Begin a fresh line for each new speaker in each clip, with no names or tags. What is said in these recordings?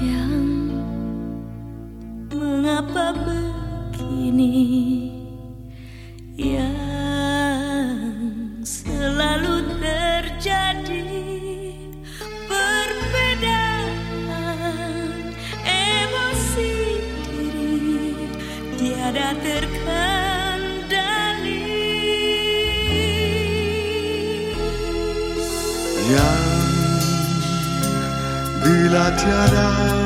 Sayang Mengapa begini? Yang selalu terjadi Perbedaan emosi diri Tiada terkendali.
Yang bila tiada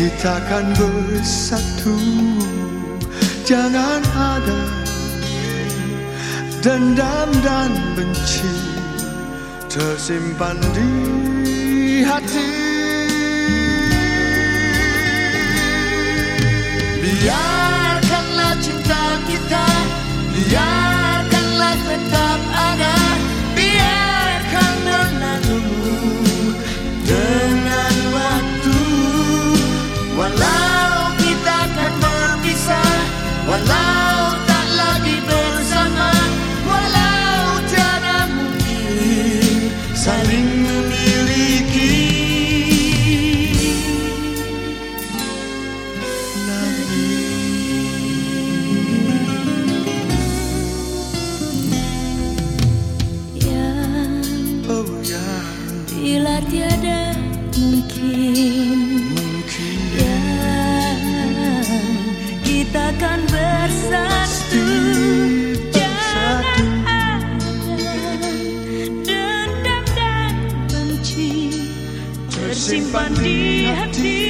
kita akan bersatu. Jangan ada dendam dan benci tersimpan di hati
Bila tiada mungkin,
mungkin.
Ya, kita akan bersatu Jangan ada dendam dan benci Tersimpan di hati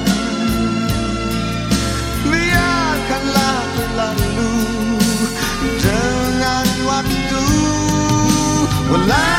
Well, I